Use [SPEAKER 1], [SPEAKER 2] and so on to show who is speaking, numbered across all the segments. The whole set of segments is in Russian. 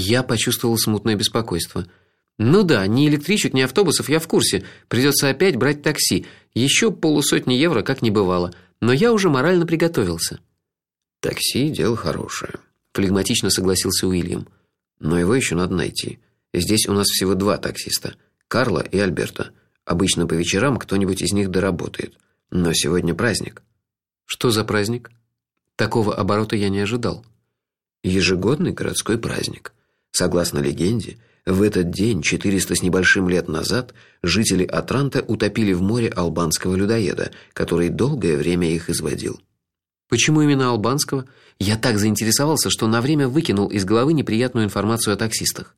[SPEAKER 1] Я почувствовал смутное беспокойство. Ну да, ни электричек, ни автобусов я в курсе. Придется опять брать такси. Еще полусотни евро как не бывало, но я уже морально приготовился.
[SPEAKER 2] Такси дело хорошее, флегматично согласился Уильям. Но его еще надо найти. Здесь у нас всего два таксиста: Карла и Альберта. Обычно по вечерам кто-нибудь из них доработает. Но сегодня праздник.
[SPEAKER 1] Что за праздник? Такого оборота я не ожидал.
[SPEAKER 2] Ежегодный городской праздник. Согласно легенде, в этот день 400 с небольшим лет назад жители Атранта утопили в море албанского людоеда, который долгое время их изводил.
[SPEAKER 1] Почему именно албанского? Я так заинтересовался, что на время выкинул из головы неприятную информацию о таксистах.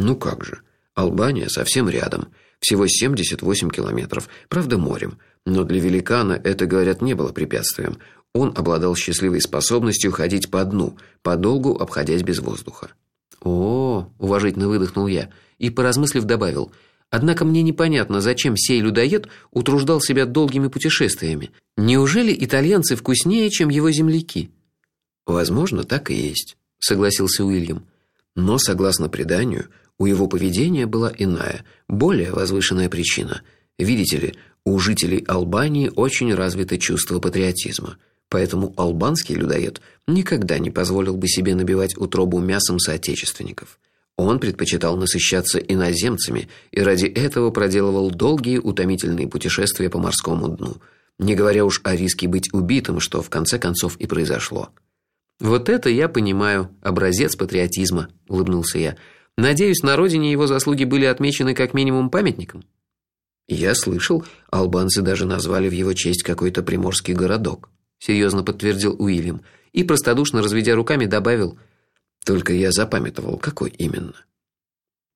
[SPEAKER 2] Ну как же? Албания совсем рядом, всего 78 километров, правда морем, но для великана это, говорят, не было препятствием. Он обладал счастливой способностью ходить по дну, подолгу обходясь без воздуха.
[SPEAKER 1] О, уважительно выдохнул я и поразмыслив добавил: Однако мне непонятно, зачем сей людоед утруждал себя долгими путешествиями. Неужели итальянцы вкуснее, чем его земляки?
[SPEAKER 2] Возможно, так и есть, согласился Уильям. Но согласно преданию, у его поведения была иная, более возвышенная причина. Видите ли, у жителей Албании очень развито чувство патриотизма. Поэтому албанский людоед никогда не позволил бы себе набивать утробу мясом соотечественников. Он предпочитал насыщаться иноземцами и ради этого проделывал долгие утомительные путешествия по морскому дну, не говоря уж о риске быть убитым, что в конце концов и произошло.
[SPEAKER 1] Вот это я понимаю, образец патриотизма, улыбнулся я. Надеюсь, на родине его заслуги были отмечены как минимум памятником.
[SPEAKER 2] Я слышал, албанцы даже назвали в его честь какой-то приморский городок
[SPEAKER 1] серьезно подтвердил Уильям и простодушно разведя руками добавил:
[SPEAKER 2] "Только я запамятовал, какой именно".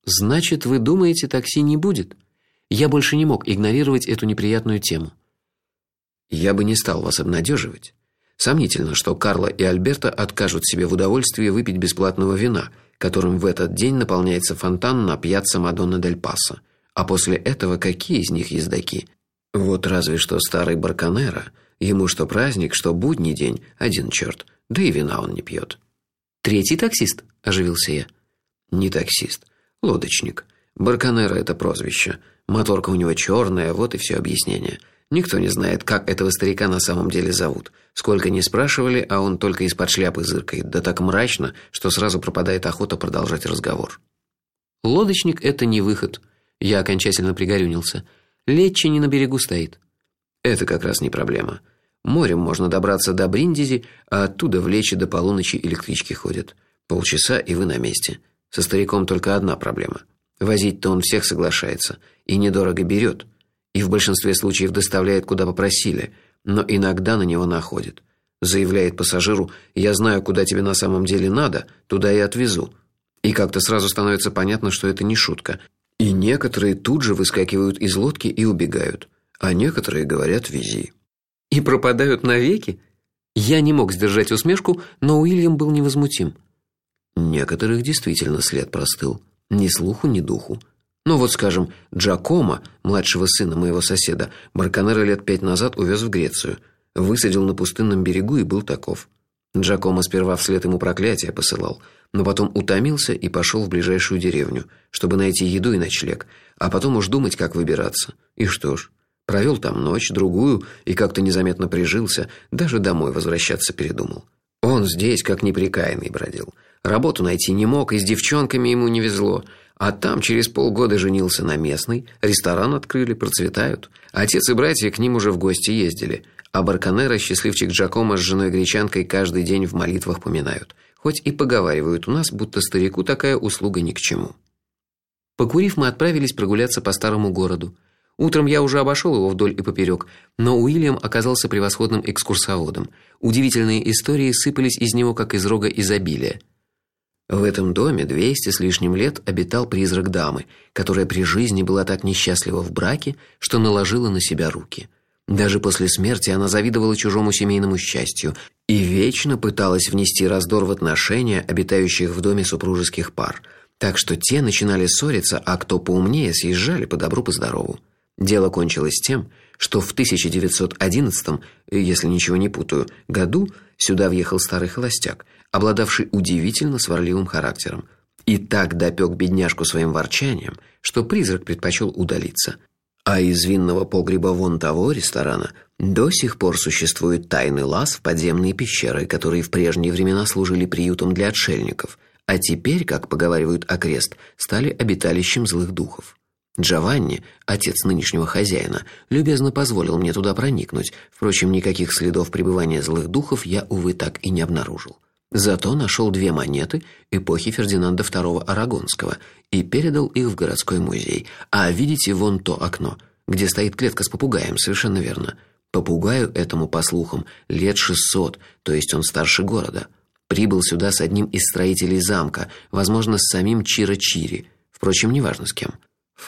[SPEAKER 1] Значит, вы думаете, такси не будет? Я больше не мог игнорировать эту неприятную тему.
[SPEAKER 2] Я бы не стал вас обнадеживать. Сомнительно, что Карла и Альберта откажут себе в удовольствии выпить бесплатного вина, которым в этот день наполняется фонтан на пьяцца Мадонна дель Пасо. А после этого какие из них ездаки? Вот разве что старый Барканера, Ему что праздник, что будний день, один черт. Да и вина он не пьет.
[SPEAKER 1] Третий таксист, оживился я.
[SPEAKER 2] Не таксист, лодочник. Барканера это прозвище. Моторка у него черная, вот и все объяснение. Никто не знает, как этого старика на самом деле зовут. Сколько ни спрашивали, а он только из-под шляпы зыркает, да так мрачно, что сразу пропадает охота продолжать разговор.
[SPEAKER 1] Лодочник это не выход. Я окончательно пригорюнился. Лечи не на берегу стоит.
[SPEAKER 2] Это как раз не проблема. Морем можно добраться до Бриндизи, а оттуда в Лечи до полуночи электрички ходят. Полчаса и вы на месте. Со стариком только одна проблема. Возить-то он всех соглашается и недорого берет, и в большинстве случаев доставляет куда попросили, но иногда на него находит. Заявляет пассажиру: "Я знаю, куда тебе на самом деле надо, туда и отвезу". И как-то сразу становится понятно, что это не шутка. И некоторые тут же выскакивают из лодки и убегают, а некоторые говорят: "Вези"
[SPEAKER 1] и пропадают навеки? Я не мог сдержать усмешку, но Уильям был невозмутим.
[SPEAKER 2] Некоторых действительно след простыл, ни слуху, ни духу. Ну вот, скажем, Джакомо, младшего сына моего соседа, Барканера лет пять назад увез в Грецию, высадил на пустынном берегу и был таков. Джакомо сперва вслед ему проклятия посылал, но потом утомился и пошел в ближайшую деревню, чтобы найти еду и ночлег, а потом уж думать, как выбираться. И что ж, Провел там ночь, другую и как-то незаметно прижился, даже домой возвращаться передумал. Он здесь как неприкаянный бродил. Работу найти не мог, и с девчонками ему не везло. А там через полгода женился на местной, ресторан открыли, процветают. Отец и братья к ним уже в гости ездили, а Барканера счастливчик Джакомо с женой гречанкой каждый день в молитвах поминают. Хоть и поговаривают у нас, будто старику такая услуга ни к чему.
[SPEAKER 1] Покурив, мы отправились прогуляться по старому городу. Утром я уже обошел его вдоль и поперек, но Уильям оказался превосходным экскурсоводом. Удивительные истории сыпались из него как из рога изобилия.
[SPEAKER 2] В этом доме двести с лишним лет обитал призрак дамы, которая при жизни была так несчастлива в браке, что наложила на себя руки. Даже после смерти она завидовала чужому семейному счастью и вечно пыталась внести раздор в отношения обитающих в доме супружеских пар, так что те начинали ссориться, а кто поумнее съезжали по добру по здорову. Дело кончилось тем, что в 1911, если ничего не путаю, году сюда въехал старый холостяк, обладавший удивительно сварливым характером. И так допек бедняжку своим ворчанием, что призрак предпочел удалиться. А из винного погреба вон того ресторана до сих пор существует тайный лаз в подземные пещеры, которые в прежние времена служили приютом для отшельников, а теперь, как поговаривают окрест, стали обиталищем злых духов. Джованни, отец нынешнего хозяина, любезно позволил мне туда проникнуть. Впрочем, никаких следов пребывания злых духов я увы так и не обнаружил. Зато нашел две монеты эпохи Фердинанда II Арагонского и передал их в городской музей. А видите вон то окно, где стоит клетка с попугаем, совершенно верно. Попугаю этому, по слухам, лет шестьсот, то есть он старше города. Прибыл сюда с одним из строителей замка, возможно, с самим Чиро-Чири. Впрочем, неважно с кем.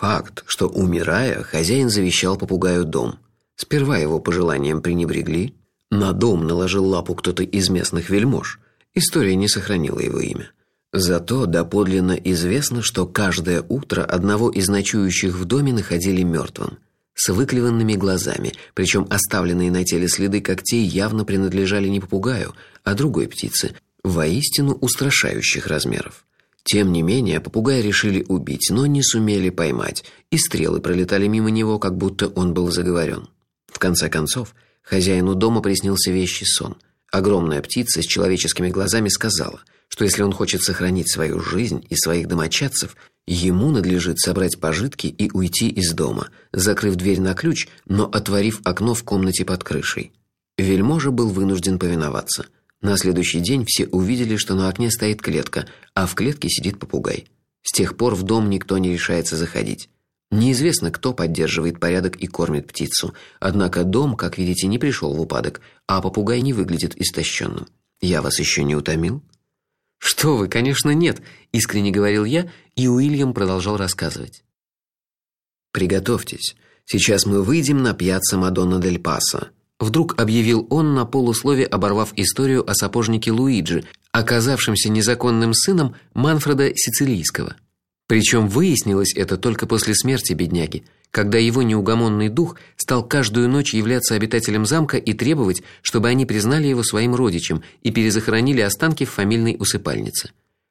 [SPEAKER 2] Факт, что умирая, хозяин завещал попугаю дом. Сперва его пожеланиям пренебрегли, на дом наложил лапу кто-то из местных вельмож. История не сохранила его имя. Зато доподлинно известно, что каждое утро одного из ночующих в доме находили мертвым, с выклеванными глазами, причем оставленные на теле следы когтей явно принадлежали не попугаю, а другой птице, воистину устрашающих размеров. Тем не менее, попугая решили убить, но не сумели поймать, и стрелы пролетали мимо него, как будто он был заговорен. В конце концов, хозяину дома приснился вещий сон – Огромная птица с человеческими глазами сказала, что если он хочет сохранить свою жизнь и своих домочадцев, ему надлежит собрать пожитки и уйти из дома, закрыв дверь на ключ, но отворив окно в комнате под крышей. Вельможа был вынужден повиноваться. На следующий день все увидели, что на окне стоит клетка, а в клетке сидит попугай. С тех пор в дом никто не решается заходить. Неизвестно, кто поддерживает порядок и кормит птицу. Однако дом, как видите, не пришел в упадок, а попугай не выглядит истощенным. Я вас еще не утомил?
[SPEAKER 1] Что вы, конечно, нет, искренне говорил я, и Уильям продолжал рассказывать.
[SPEAKER 2] Приготовьтесь. Сейчас мы выйдем на пьяцца Мадонна дель Паса.
[SPEAKER 1] Вдруг объявил он на полуслове, оборвав историю о сапожнике Луиджи, оказавшемся незаконным сыном Манфреда Сицилийского. Причем выяснилось это только после смерти бедняги, когда его неугомонный дух стал каждую ночь являться обитателям замка и требовать, чтобы они признали его своим родичем и перезахоронили останки в фамильной усыпальнице.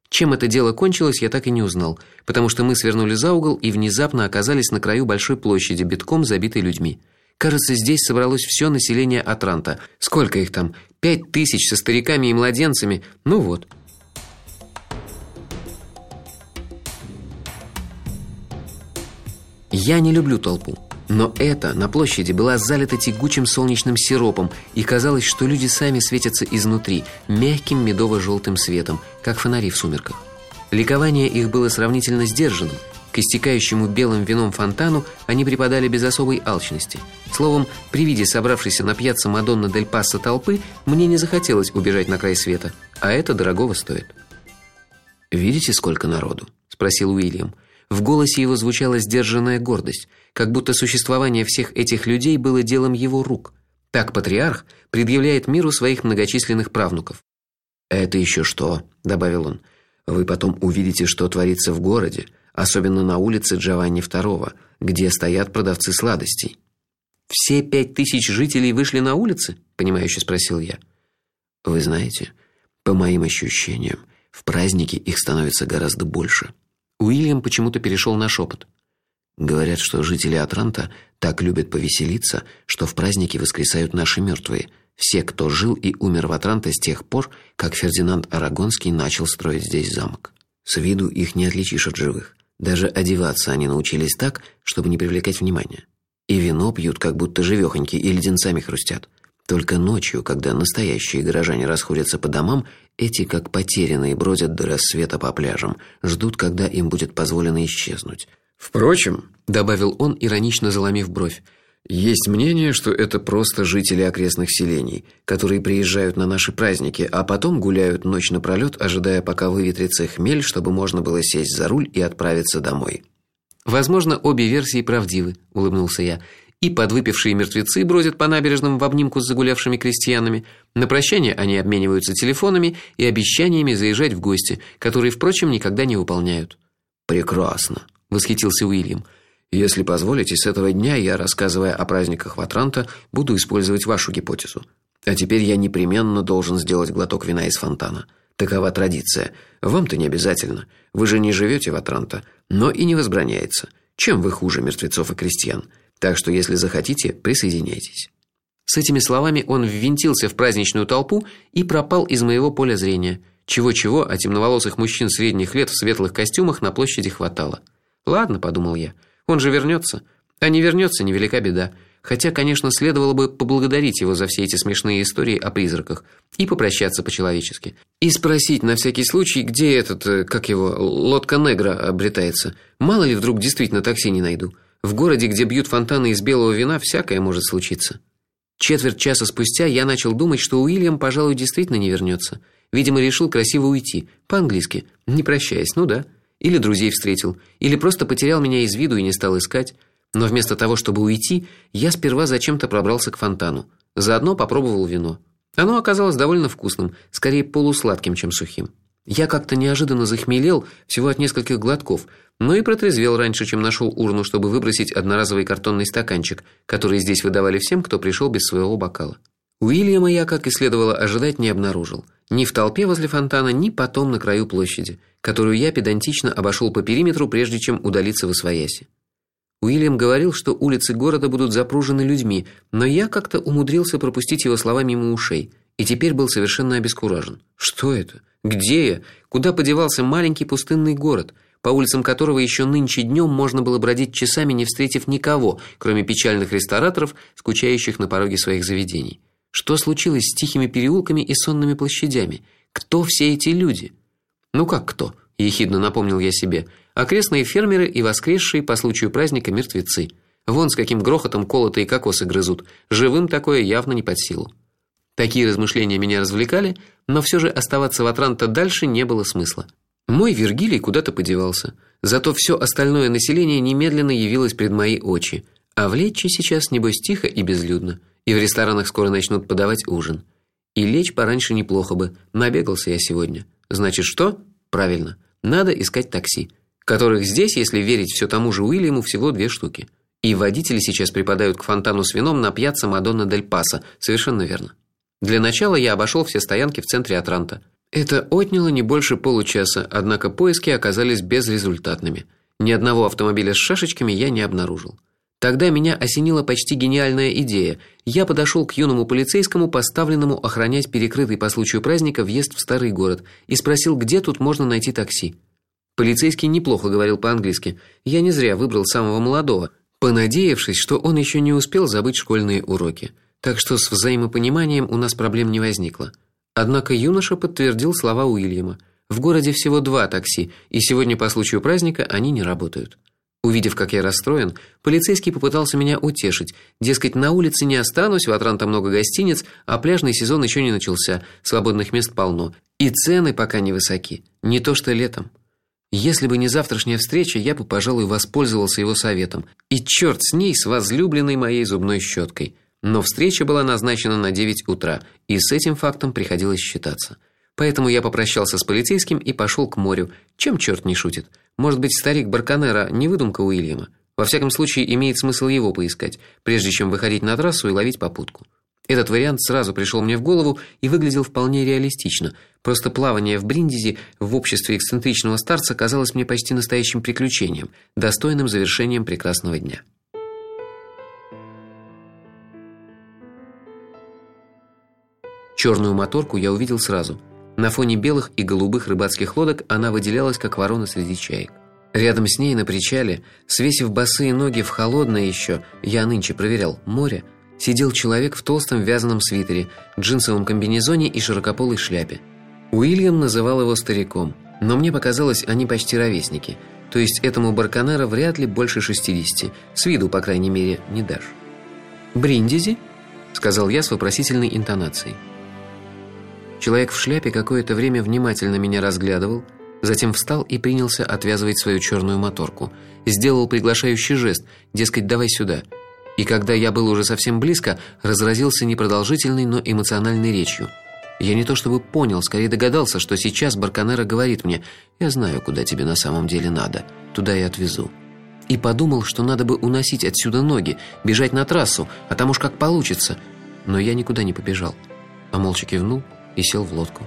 [SPEAKER 1] Чем это дело кончилось, я так и не узнал, потому что мы свернули за угол и внезапно оказались на краю большой площади, битком забитой людьми. Кажется, здесь собралось все население Атранта. Сколько их там? Пять тысяч со стариками и младенцами. Ну вот. Я не люблю толпу, но эта на площади была залита тягучим солнечным сиропом, и казалось, что люди сами светятся изнутри мягким медово желтым светом, как фонари в сумерках. Ликование их было сравнительно сдержанным. К истекающему белым вином фонтану они припадали без особой алчности. Словом, при виде собравшейся на пьяцца Мадонна дель Пассо толпы, мне не захотелось убежать на край света, а это дорогого стоит.
[SPEAKER 2] Видите, сколько народу,
[SPEAKER 1] спросил Уильям. В голосе его звучала сдержанная гордость, как будто существование всех этих людей было делом его рук. Так патриарх предъявляет миру своих многочисленных правнуков.
[SPEAKER 2] Это еще что, добавил он. Вы потом увидите, что творится в городе, особенно на улице Джованни II, где стоят продавцы сладостей.
[SPEAKER 1] Все пять тысяч жителей вышли на улицы, понимающе спросил я.
[SPEAKER 2] Вы знаете, по моим ощущениям, в праздники их становится гораздо больше.
[SPEAKER 1] Уильям почему-то перешел на шепот.
[SPEAKER 2] Говорят, что жители Атранта так любят повеселиться, что в праздники воскресают наши мертвые, все, кто жил и умер в Атранте с тех пор, как Фердинанд Арагонский начал строить здесь замок. С виду их не отличишь от живых. Даже одеваться они научились так, чтобы не привлекать внимания. И вино пьют, как будто живехоньки, и леденцами хрустят. Только ночью, когда настоящие горожане расходятся по домам, эти, как потерянные, бродят до рассвета по пляжам, ждут, когда им будет позволено исчезнуть.
[SPEAKER 1] Впрочем, добавил он, иронично заломив бровь,
[SPEAKER 2] есть мнение, что это просто жители окрестных селений, которые приезжают на наши праздники, а потом гуляют ночь напролет, ожидая, пока выветрится хмель, чтобы можно было сесть за руль и отправиться домой.
[SPEAKER 1] Возможно, обе версии правдивы, улыбнулся я и подвыпившие мертвецы бродят по набережным в обнимку с загулявшими крестьянами. На прощание они обмениваются телефонами и обещаниями заезжать в гости, которые, впрочем, никогда не выполняют.
[SPEAKER 2] Прекрасно,
[SPEAKER 1] восхитился Уильям.
[SPEAKER 2] Если позволите, с этого дня я, рассказывая о праздниках в Атранта, буду использовать вашу гипотезу. А теперь я непременно должен сделать глоток вина из фонтана. Такова традиция. Вам-то не обязательно. Вы же не живете в Атранто, но и не возбраняется. Чем вы хуже мертвецов и крестьян? Так что если захотите, присоединяйтесь.
[SPEAKER 1] С этими словами он ввинтился в праздничную толпу и пропал из моего поля зрения. Чего-чего, а темноволосых мужчин средних лет в светлых костюмах на площади хватало. Ладно, подумал я. Он же вернется. А не вернется, невелика беда. Хотя, конечно, следовало бы поблагодарить его за все эти смешные истории о призраках и попрощаться по-человечески. И спросить на всякий случай, где этот, э, как его, лодка негра обретается. Мало ли вдруг действительно такси не найду. В городе, где бьют фонтаны из белого вина, всякое может случиться. Четверть часа спустя я начал думать, что Уильям, пожалуй, действительно не вернется. Видимо, решил красиво уйти, по-английски, не прощаясь, ну да. Или друзей встретил, или просто потерял меня из виду и не стал искать. Но вместо того, чтобы уйти, я сперва зачем-то пробрался к фонтану. Заодно попробовал вино. Оно оказалось довольно вкусным, скорее полусладким, чем сухим. Я как-то неожиданно захмелел всего от нескольких глотков, но и протрезвел раньше, чем нашел урну, чтобы выбросить одноразовый картонный стаканчик, который здесь выдавали всем, кто пришел без своего бокала. Уильяма я, как и следовало ожидать, не обнаружил. Ни в толпе возле фонтана, ни потом на краю площади, которую я педантично обошел по периметру, прежде чем удалиться в освояси. Уильям говорил, что улицы города будут запружены людьми, но я как-то умудрился пропустить его слова мимо ушей и теперь был совершенно обескуражен. Что это? Где я? Куда подевался маленький пустынный город, по улицам которого еще нынче днем можно было бродить часами, не встретив никого, кроме печальных рестораторов, скучающих на пороге своих заведений? Что случилось с тихими переулками и сонными площадями? Кто все эти люди? Ну как кто? ехидно напомнил я себе. Окрестные фермеры и воскресшие по случаю праздника мертвецы. Вон с каким грохотом колотые кокосы грызут. Живым такое явно не под силу. Такие размышления меня развлекали, но все же оставаться в Атранто дальше не было смысла. Мой Вергилий куда-то подевался, зато все остальное население немедленно явилось пред мои очи. А в Лечче сейчас небось тихо и безлюдно, и в ресторанах скоро начнут подавать ужин. И лечь пораньше неплохо бы. Набегался я сегодня. Значит, что? Правильно. Надо искать такси, которых здесь, если верить все тому же Уильяму, всего две штуки. И водители сейчас припадают к фонтану с вином на пьяцца Мадонна дель Паса. Совершенно верно. Для начала я обошел все стоянки в центре Атранта. Это отняло не больше получаса, однако поиски оказались безрезультатными. Ни одного автомобиля с шашечками я не обнаружил. Тогда меня осенила почти гениальная идея. Я подошел к юному полицейскому, поставленному охранять перекрытый по случаю праздника въезд в старый город, и спросил, где тут можно найти такси. Полицейский неплохо говорил по-английски. Я не зря выбрал самого молодого, понадеявшись, что он еще не успел забыть школьные уроки. Так что с взаимопониманием у нас проблем не возникло. Однако юноша подтвердил слова Уильяма. В городе всего два такси, и сегодня по случаю праздника они не работают. Увидев, как я расстроен, полицейский попытался меня утешить. Дескать, на улице не останусь, в Атранта много гостиниц, а пляжный сезон еще не начался, свободных мест полно, и цены пока не высоки, не то что летом. Если бы не завтрашняя встреча, я бы, пожалуй, воспользовался его советом. И черт с ней, с возлюбленной моей зубной щеткой. Но встреча была назначена на 9 утра, и с этим фактом приходилось считаться. Поэтому я попрощался с полицейским и пошел к морю. Чем черт не шутит? Может быть, старик Барканера не выдумка Уильяма. Во всяком случае, имеет смысл его поискать, прежде чем выходить на трассу и ловить попутку. Этот вариант сразу пришел мне в голову и выглядел вполне реалистично. Просто плавание в Бриндизи в обществе эксцентричного старца казалось мне почти настоящим приключением, достойным завершением прекрасного дня. Черную моторку я увидел сразу – на фоне белых и голубых рыбацких лодок она выделялась как ворона среди чаек. Рядом с ней на причале, свесив босые ноги в холодное еще, я нынче проверял, море, сидел человек в толстом вязаном свитере, джинсовом комбинезоне и широкополой шляпе. Уильям называл его стариком, но мне показалось, они почти ровесники. То есть этому Барканера вряд ли больше 60, с виду, по крайней мере, не дашь. «Бриндизи?» – сказал я с вопросительной интонацией. Человек в шляпе какое-то время внимательно меня разглядывал, затем встал и принялся отвязывать свою черную моторку. Сделал приглашающий жест, дескать, давай сюда. И когда я был уже совсем близко, разразился непродолжительной, но эмоциональной речью. Я не то чтобы понял, скорее догадался, что сейчас Барканера говорит мне: "Я знаю, куда тебе на самом деле надо. Туда и отвезу". И подумал, что надо бы уносить отсюда ноги, бежать на трассу, а там уж как получится. Но я никуда не побежал, а молча кивнул и сел в лодку.